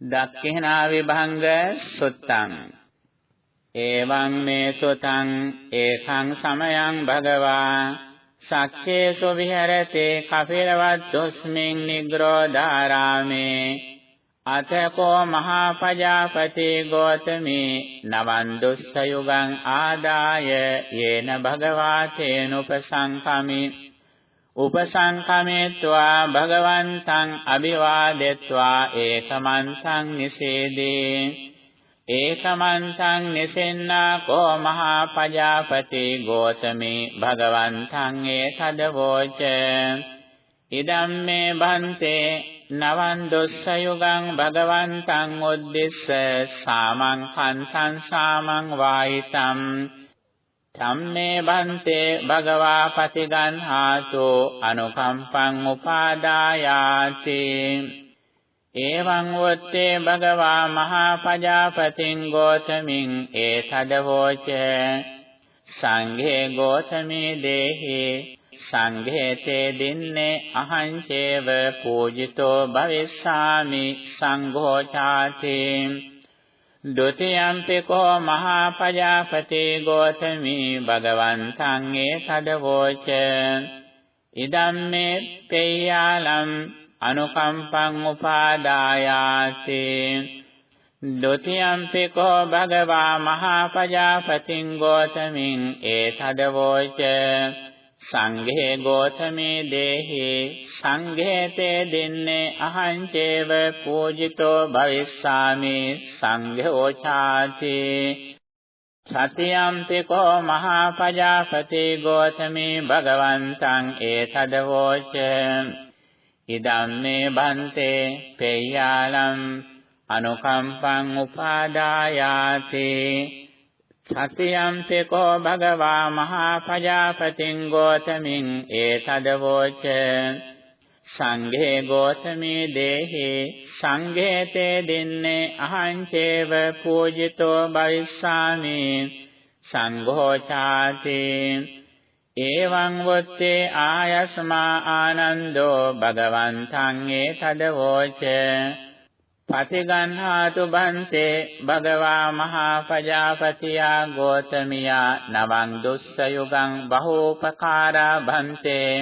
දක්ඛිනා විභංග සුත්තං. එවං මේ සුතං ඒකං සමයං භගවා. සක්ඛේසු විහෙරතේ කපිලවත්තුස්මින් නිග්‍රෝධාරාමේ අතකෝ මහා පජාපති ගෝතමේ. නවන් දුස්සයුගං ආදාය යේන භගවා තේනුපසංකමි. උපසංකමේत्वा භගවන්තං අභිවාදෙත්වා ඒකමන්තං නිසේදී. ඒකමන්තං නිසෙන්නා කෝ මහා පජාපති ගෝතමේ භගවන්තං ඒතදවෝච. ඉදම්මේ බන්තේ නවන් දුස්සයුගං භගවන්තං උද්දිස්ස සාමං කන්තං සාමං වායිතම් ධම්මේ බන්තේ භගවා පතිගන්හාතු අනුකම්පං උපාදායාති. එවං වොත්තේ භගවා මහා පජාපතින් ගෝතමින් ඒතදවෝච සංඝේ ගෝතමී දේහි සංඝේතේ දින්නේ අහංචේව පූජිතෝ භවිස්සාමි සංඝෝ දුතියම්පිකෝ මහාපජාපතේ ගෝතමී භගවන්තං ඒ සදවෝච ඉදම්මේ තේයාලම් අනුකම්පං උපාදායාසේ ဒ ුතියම්පිකෝ භගවා මහාපජාපතින් ගෝතමින් ඒ සදවෝච සංඝේ ගෝතමේ දේහි සංඝේතේ දින්නේ අහං චේව පූජිතෝ භවිස්සාමි සංඝෝචාති සතියම්පි කෝ මහා පජාපති ගෝතමේ භගවන්තං ඒතදවෝච ඉදම්මේ බන්තේ පේයාලම් අනුකම්පං උපාදායාති. සතියම්පි කෝ භගවා මහා පජාපතින් ගෝතමින් ඒතදවෝච සංඝේ ගෝතමී දේහි සංඝේතේ දින්නේ අහං චේව පූජිතෝ භවිස්සාමි සංඝෝ ചാති එවං වොත්තේ ආයස්මා ආනන්දෝ භගවන්තං ඒතදවෝච පතිගන්හාතු බන්තේ භගවා මහා පජාපතියා ගෝතමියා නවං දුස්සයුගං බහෝපකාරා බන්තේ.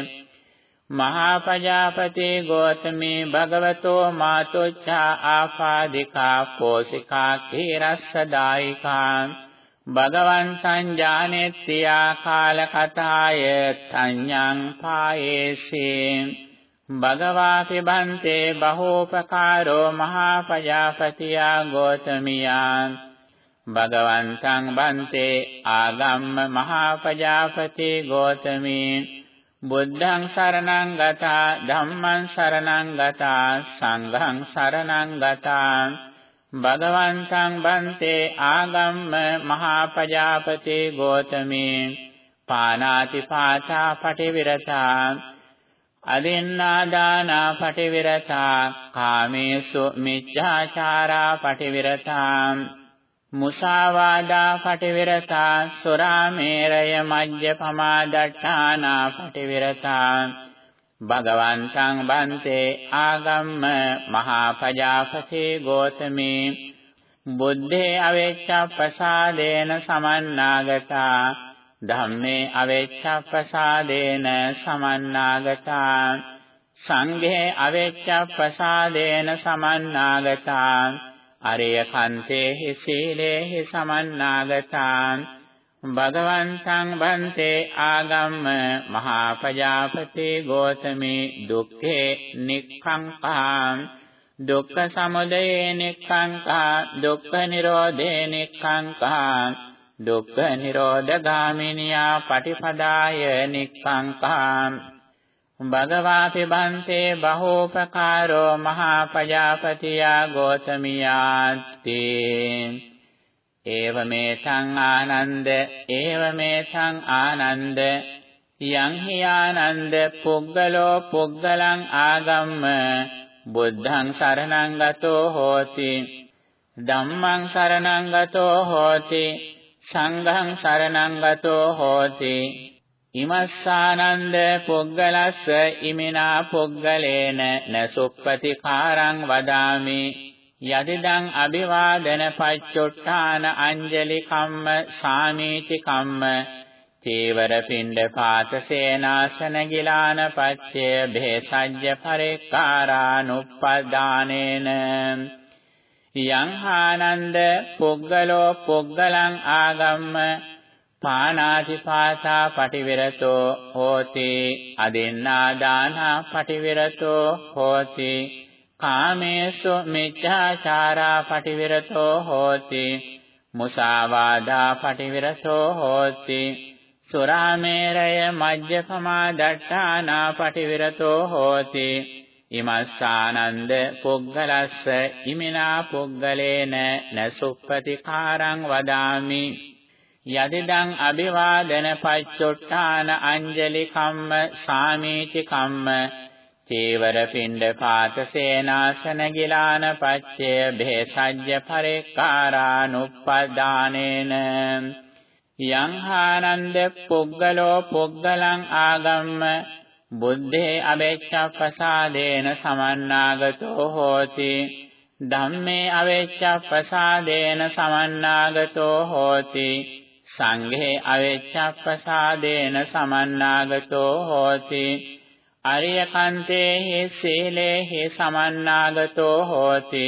මහා පජාපති ගෝතමී භගවතෝ මාතුච්ඡා ආපාදිකා පෝසිකා කීරස්සදායිකා. භගවන්තං ඥානෙත්‍යා කාලකතාය තඤ්ඤං පායේසී. භගවාපි බන්තේ බහෝපකාරෝ මහා පජාපතියා ගෝතමියා භගවන්තං බන්තේ ආගම්ම මහා පජාපති ගෝතමී බුද්ධං සරණං ගතා ධම්මං සරණං ගතා සංඝං සරණං ගතා භගවන්තං බන්තේ ආගම්ම මහා පජාපති ගෝතමී පානාති පාචා පටිවිරතා අදින්නාදානා පටිවිරතා කාමේසු මිච්ඡාචාරා පටිවිරතා මුසාවාදා පටිවිරතා සුරාමේරය මජ්ජපමා දට්ඨානා පටිවිරතා භගවන්තං බන්තේ ආගම්ම මහා පජාපති ගෝතමේ බුද්ධේ අවෙච්ඡප්පසාදේන සමන්නාගතා ධම්මේ අවෙච්ඡප්පසාදේන සමන්නාගතා. සංඝේ අවෙච්ඡප්පසාදේන සමන්නාගතා. අරිය කන්තේහි සීලේහි සමන්නාගතා. භගවන්තං බන්තේ ආගම්ම මහා පජාපති ගෝතමේ දුක්ඛේ නික්ඛංකා දුක්ඛ සමුදයේ නික්ඛංකා දුක්ඛ නිරෝධේ නික්ඛංකා දුක්ඛ නිරෝධගාමිනියා පටිපදාය නික්ඛංකා භගවාපි බන්තේ බහෝපකාරෝ මහා පජාපතියා ගෝතමියාති ඒවමේ සං ආනන්ද ඒවමේ සං ආනන්ද. යං හි ආනන්ද පුග්ගලෝ පුග්ගලං ආගම්ම. බුද්ධං සරණං ගතෝ හෝති. ධම්මං සරණං ගතෝ හෝති. සංඝං සරණං ගතෝ හෝති. ඉමස්සානන්ද පුග්ගලස්ස ඉමිනා පුග්ගලේන නසුප්පතිකාරං වදාමි. යදිදං අභිවාදන පච්චොට්ඨාන අංජලි කම්ම සාමීචි කම්ම. චේවර පිණ්ඩ පාත සේනාසන ගිලාන පච්චය භේසජ්ජ පරික්කාරානුප්පදානේන. යං ආනන්ද පුග්ගලෝ පුග්ගලං ආගම්ම පානාතිපාතා පටිවිරතෝ හෝති අදින්නා දානා පටිවිරතෝ හෝති කාමේසු මිච්ඡාචාරා පටිවිරතෝ හෝති මුසාවාදා පටිවිරතෝ හෝති සුරාමේරය මජ්ජපමා දට්ඨානා පටිවිරතෝ හෝති ඉමස්සානන්ද පුග්ගලස්ස ඉමිනා පුග්ගලේන නසුප්පතිකාරං වදාමි. යදිදං අභිවාදන පච්චොට්ඨාන අංජලි කම්ම සාමීචි කම්ම චේවර පිණ්ඩ පාත සේනාසන ගිලාන පච්චය භේසජ්ජ පරික්කාරානුප්පදානේන. යං හානන්ද පුග්ගලෝ පුග්ගලං ආගම්ම බුද්ධේ අවෙච්ඡප්පසාදේන සමන්නාගතෝ හෝති. ධම්මේ අවෙච්ඡප්පසාදේන සමන්නාගතෝ හෝති. සංඝේ අවෙච්ඡප්පසාදේන සමන්නාගතෝ හෝති. අරියකන්තේහි සීලේහි සමන්නාගතෝ හෝති.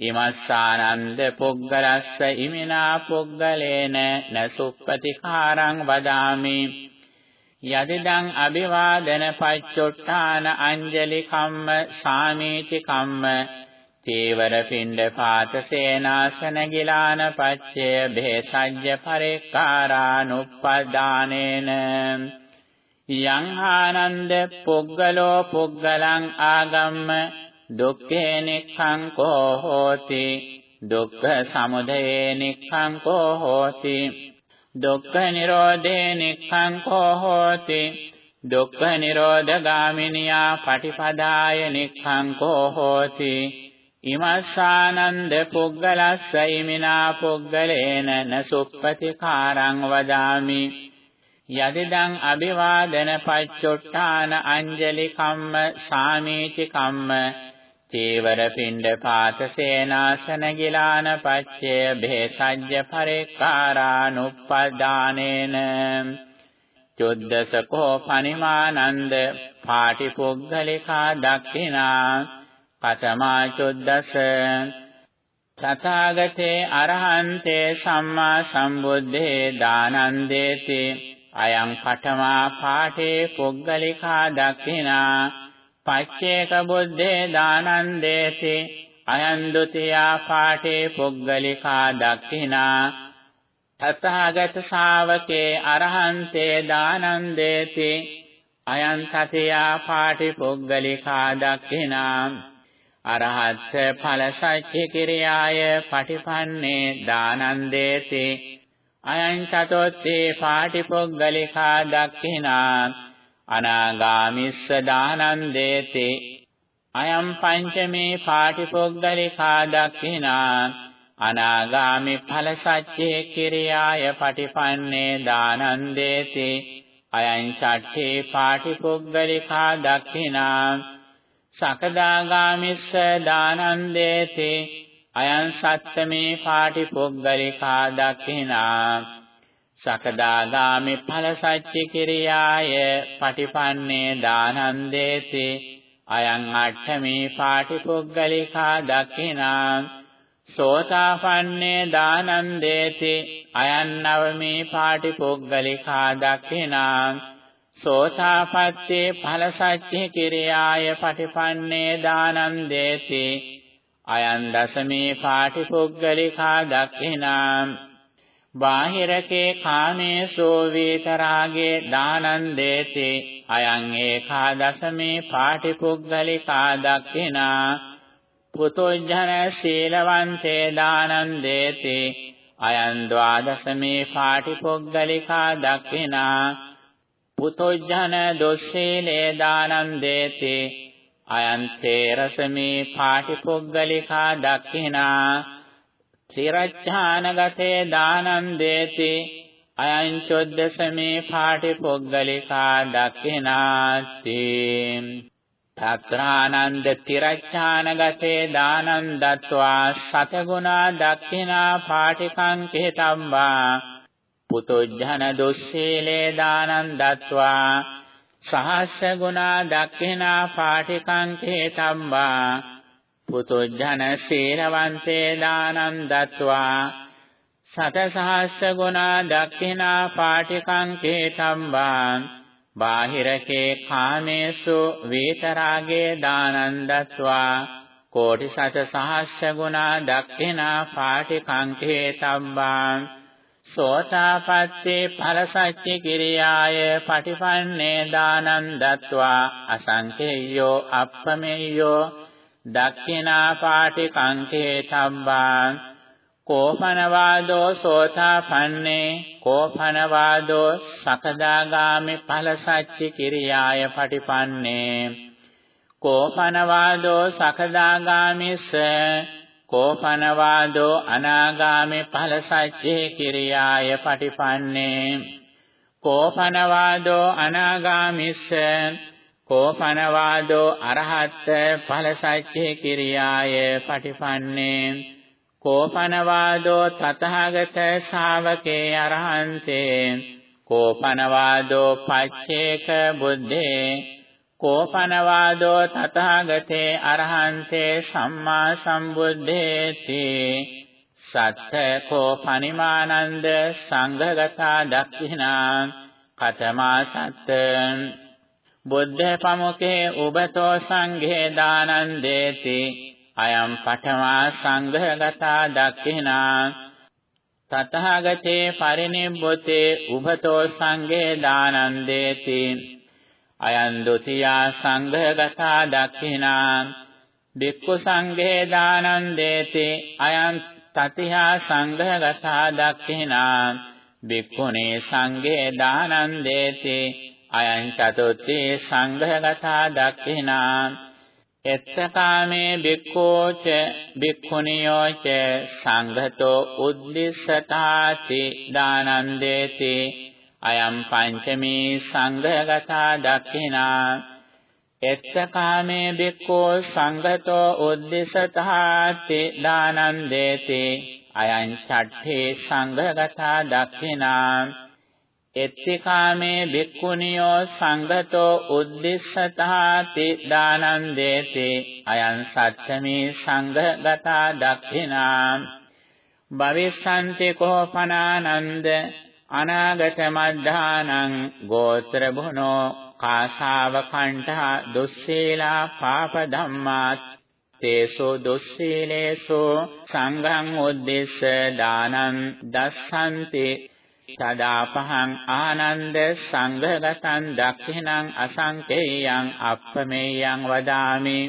ඉමස්සානන්ද පුග්ගලස්ස ඉමිනා පුග්ගලේන නසුප්පතිකාරං වදාමි. යදිදං අභිවාදන පච්චොට්ඨාන අංජලි කම්ම සාමීචි කම්ම චේවර පිණ්ඩ පාත සේනාසන ගිලාන පච්චය භේසජ්ජ පරික්කාරානුප්පදානේන යං ආනන්ද පුග්ගලෝ පුග්ගලං ආගම්ම දුක්ඛේ නික්ඛං කෝ හෝති. දුක්ඛ සමුදයේ නික්ඛං කෝ හෝති. දුක්ඛ නිරෝධේ නික්ඛං කෝ හෝති? දුක්ඛ නිරෝධ ගාමිනියා පටිපදාය නික්ඛං කෝ හෝති? ඉමස්සානන්ද පුග්ගලස්ස ඉමිනා පුග්ගලේන නසුප්පතිකාරං වදාමි. යදිදං අභිවාදන පච්චොට්ඨාන අංජලි කම්ම සාමීචි කම්ම චේවර පිණ්ඩ පාත සේනාසන ගිලාන පච්චය භේසජ්ජ පරික්කාරානුප්පදානේන. චුද්දසකෝ පනිමානන්ද පාටිපුග්ගලිකා දක්ඛිනා කතමා චුද්දස. තථාගතේ අරහන්තේ සම්මා සම්බුද්දේ දානන්දේති. අයං පඨමා පාඨේ පුග්ගලිකා දක්ඛිනා පච්චේක බුද්දේ දානන්දේති අයං ဒ ුතියා පාඨේ පුග්ගලිකා දක්ඛිනා. තථාගත ශාවකේ අරහන්තේ දානන්දේති අයං සතියා පාඨි පුග්ගලිකා දක්ඛිනා. අරහත් ඵල සච්ච කිරියාය පටිපන්නේ දානන්දේති අයං චතොත්තේ පාටිපොග්ගලිකා දක්ඛිනා. අනාගාමිස්ස දානන්දේති। අයං පංචමේ පාටිපොග්ගලිකා දක්ඛිනා අනාගාමි ඵල සච්චේ කිරියාය පටිපන්නේ දානන්දේති। අයං ඡට්ඨේ පාටිපොග්ගලිකා දක්ඛිනා සකදාගාමිස්ස දානන්දේති। අයං සත්තමේ පාටිපොග්ගලිකා දක්ඛිනා සකදාගාමි ඵල සච්චි කිරියාය. පටිපන්නේ දානන්දේති අයං අට්ඨමේ පාටිපොග්ගලිකා දක්ඛිනා. සෝතාපන්නේ දානන්දේති අයං නවමේ පාටිපොග්ගලිකා දක්ඛිනා. සෝතාපට්ඨේ ඵල සච්චි කිරියාය. පටිපන්නේ දානන්දේති අයං දසමේ පාටිපුග්ගලිකා දක්ඛිනා. බාහිරකේ කාමේසෝ වේතරාගේ දානං දේති। අයං ඒකාදසමේ පාටිපුග්ගලිකා දක්ඛිනා පුතෝජන සීලවන්තේ දානං දේති। අයං ද්වාදසමේ පාටිපුග්ගලිකා දක්ඛිනා පුතෝජන දොස්සීලේ දානං දේති। අයන්තේ රසමේ පාටිපොග්ගලිකා දක්ඛිනා තිරච්ඡානගතේ දානං දේති। අයං චොද්දසමේ පාටිපොග්ගලිකා දක්ඛිනාති। තත්‍රානන්ද තිරච්ඡානගතේ දානං දත්වා සතගුණා දක්ඛිනා පාටිකං කේතම්බා පුතුජන දුස්සීලේ දානං දත්වා සහස්ස ගුණා දක්ඛිනා පාටිකං කේතම්බා පුතුජන සීලවන්තේ දානං දත්වා සත සහස්ස ගුණා දක්ඛිනා පාටිකං කේතම්බා බාහිරකේ කාමේසු වේතරාගේ දානං දත්වා කෝටි සත සහස්ස ගුණා දක්ඛිනා පාටිකංකේ තබ්බාං සෝතාපට්ඨේ ඵලසච්ච කිරියාය පටිපන්නේ දානං දත්වා අසංකේයෝ අප්පමෙය්‍යෝ දක්ඛිනා පාටිකංකේ තබ්බාං කෝපනවාදෝ සෝතාපන්නේ කෝපනවාදෝ සකදාගාමි ඵලසච්චි කිරියාය පටිපන්නේ කෝපනවාදෝ සකදාගාමිස්ස කෝපනවාදෝ අනාගාමි ඵලසච්චි කිරියාය පටිපන්නේ කෝපනවාදෝ අනාගාමිස්ස කෝපනවාදෝ අරහත් ඵලසච්චි කිරියාය පටිපන්නේ. කෝපනවාදෝ තතහගත ශාවකේ අරහන්තේ. කෝපනවාදෝ පච්චේක බුද්ධේ. කෝපනවාදෝ තතහගතේ අරහන්තේ සම්මා සම්බුද්ධේති සත්ත කෝපනිමානන්ද සංඝගතා දක්ඛිනා කතමා සත්ත බුද්ධ පමුකේ උබතෝ සංඝේ දානං දේති අයම් පඨමා සංඝගතා දක්ඛිනා। තතහගතේ පරිනිබ්බුතේ උභතෝ සංඝේ දානං දේති අයං ဒ ුතියා සංඝගතා දක්ඛිනා। බික්ඛු සංඝේ දානං දේති අයං තතිහා සංඝගතා දක්ඛිනා। බික්ඛුනේ සංඝේ දානං දේති අයං චතුත්ථි සංඝගතා දක්ඛිනා එත්තකාමේ බික්ඛෝච බික්ඛුනියෝච සංඝතෝ උද්දිස්සතාති දානන්දේති අයම් පංචමී සංඝගතා දක්ඛිනා එත්තකාමේ බික්ඛෝ සංඝතෝ උද්දිස්සතාති දානන්දේති අයං චට්ඨේ සංඝගතා දක්ඛිනා එත්තිකාමේ භික්ඛුනියෝ සංගතෝ උද්දිස්සතාති දානං දේති අයං සත්තමේ සංඝගතා දක්ඛිනා භවිස්සන්ති කෝපනානන්ද අනාගත මද්ධානං ගෝත්‍ර භුනෝ කාසාව කණ්ඨා දුස්සීලා පාප ධම්මා තේසෝ දුස්සීලේසෝ සංඝං උද්දිස්ස දානං දස්සන්ති සදාපහං ආනන්ද සංඝගතං දක්ඛිනං අසංකේයං අප්පමේයං වදාමි.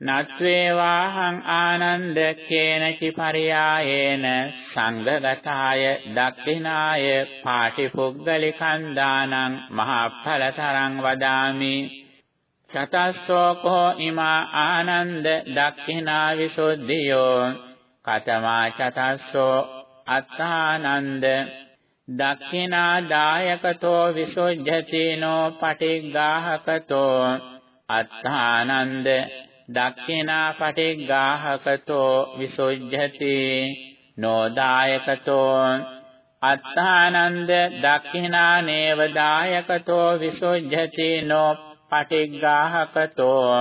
නත්වේවාහං ආනන්ද කේනචි පරියායේන සංඝගතාය දක්ඛිනාය පාටිපුග්ගලිකං දානං මහඵලතරං වදාමි. චතස්සෝකෝ ඉමා ආනන්ද දක්ඛිනා විසුද්ධියෝ කතමා චතස්සෝ අත්තානන්ද දක්ඛිනා දායකතෝ විසුද්ධතිනෝ පටිග්ගාහකතෝ අත්තානන්ද දක්ඛිනා පටිග්ගාහකතෝ විසුද්ධති නෝදායකතෝ අත්තානන්ද දක්ඛිනා නේව දායකතෝ විසුද්ධති නෝ පටිග්ගාහකතෝ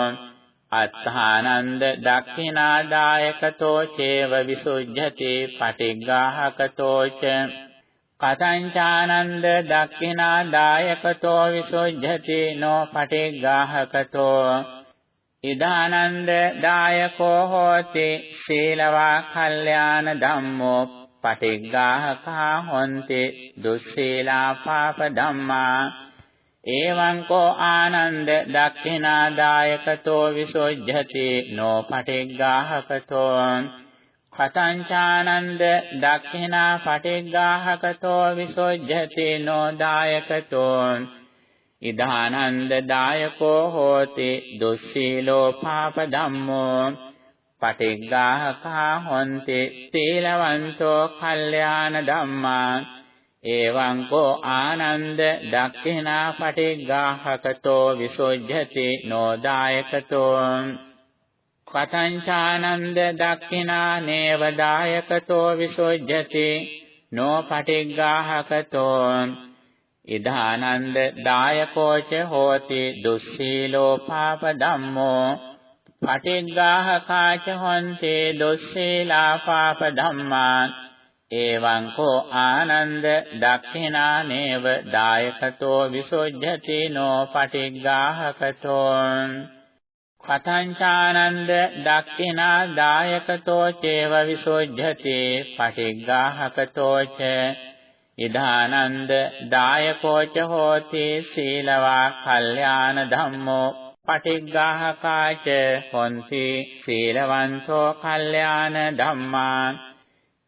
අත්තානන්ද දක්ඛිනා දායකතෝ චේව විසුද්ධති පටිග්ගාහකතෝ ච කතංචානන්ද දක්ඛිනා දායකතෝ විසුද්ධති නෝ පටිග්ගාහකතෝ. ඉදානන්ද දායකෝ හෝති සීලවා කල්යාණ ධම්මෝ පටිග්ගාහකා හොන්ති දුස්සීලා පාප ධම්මා. එවං කෝ ආනන්ද දක්ඛිනා දායකතෝ විසුද්ධති නෝ පටිග්ගාහකතෝ. කතංචානන්ද දක්ඛිනා පටිග්ගාහකතෝ විසොජ්ජති නොදායකතෝ ඉදානන්ද දායකෝ හෝති දුස්සීලෝ පාප ධම්මෝ පටිග්ගාහකා හොන්ති සීලවන්තෝ කල්යාණ ධම්මා එවං කෝ ආනන්ද දක්ඛිනා පටිග්ගාහකතෝ විසොජ්ජති නෝදායකතෝ කතංචානන්ද දක්ඛිනා නේව දායකතෝ විසොජ්ජති නෝ පටිග්ගාහකතෝ ඉදානන්ද දායකෝච හෝති දුස්සීලෝ පාප ධම්මෝ පටිග්ගාහකාච හොන්තේ දුස්සීලා පාප ධම්මා එවං කෝ ආනන්ද දක්ඛිනා නේව දායකතෝ විසොජ්ජති නෝ පටිග්ගාහකතෝ කතංචානන්ද දක්ඛිනා දායකතෝ චේව විසොජ්ජති පටිග්ගාහකතෝ ච ඉදානන්ද දායකෝච හෝති සීලවා කල්යාණ ධම්මෝ පටිග්ගාහකාච හොන්ති සීලවන්තෝ කල්යාණ ධම්මා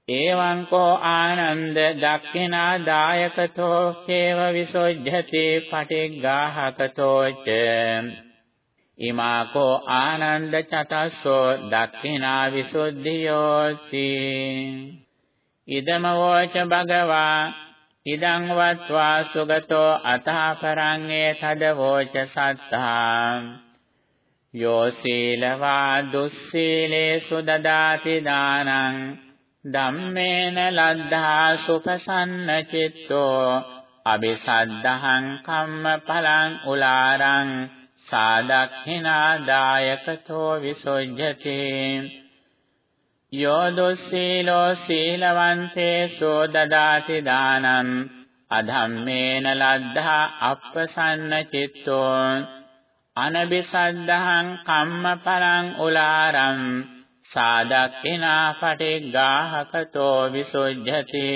එවං කෝ ආනන්ද දක්ඛිනා දායකතෝ චේව විසොජ්ජති පටිග්ගාහකතෝ ච ඉමා කෝ ආනන්ද චතස්සෝ දක්ඛිනා විසුද්ධියෝති. ඉදම වෝච භගවා ඉදං වත්වා සුගතෝ අතහපරං ඒතද වෝච සත්තා. යෝ සීලවා දුස්සීලේසු දදාති දානං ධම්මේන ලද්ධා සුපසන්න චිත්තෝ අபிසද්ධහං කම්මඵලං උලාරං සාදක්ඛිනා දායකතෝ විසොජ්ජති යෝ දුස්සීලෝ සීලවන්තේසු දදාති දානං। අධම්මේන ලද්ධා අප්පසන්න චිත්තෝ। අනබිසද්ධහං කම්මඵලං උලාරං। සාදක්ඛිනා පටිග්ගාහකතෝ විසුජ්ජති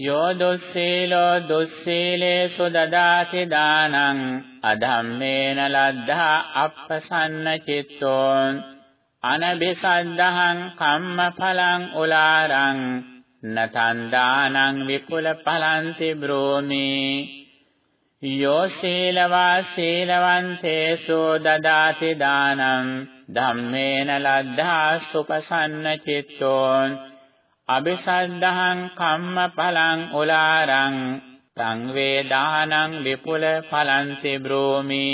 යෝ දුස්සීලෝ දුස්සීලේසු දදාති දානං අධම්මේන ලද්ධා අප්පසන්න චිත්තෝ අනබිසද්ධහං කම්මඵලං උලාරං නතං දානං විපුල පලන්ති බ්‍රෝමි යෝ සීලවා සීලවන්තේසු දදාති දානං ධම්මේන ලද්ධා සුපසන්න චිත්තෝ අபிසද්ධහං කම්මඵලං උලාරං තං වේදානං විපුල පලන්ති බ්‍රෝමි.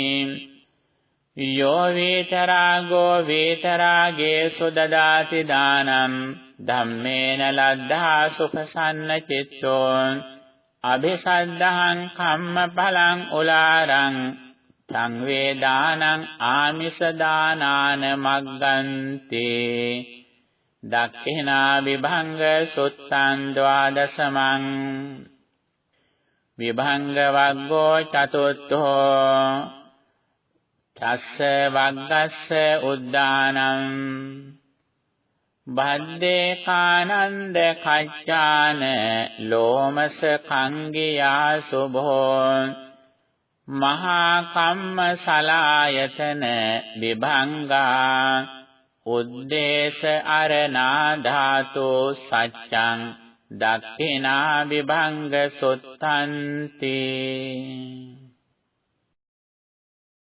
යෝ වේතරාගෝ වේතරාගේ සුදදාති දානම් ධම්මේන ලද්ධා සුඛසන්න චිත්තෝ. අபிසද්ධහං කම්මඵලං උලාරං තං වේදානං ආමිස දානාන මග්ගන්ති. දක්ඛිනා විභංග සුත්තං ද්වාදසමං විභංග වග්ගෝ චතුත්ථෝ තස්ස වග්ගස්ස උද්දානං බද්දේ කානන්ද කච්චාන ලෝමස කංගියා සුභෝ මහා කම්ම සලායතන විභංගා උද්දේශ අරණා ධාතු සච්ඡං දක්ඛිනා විභංග සුත්තන්ති।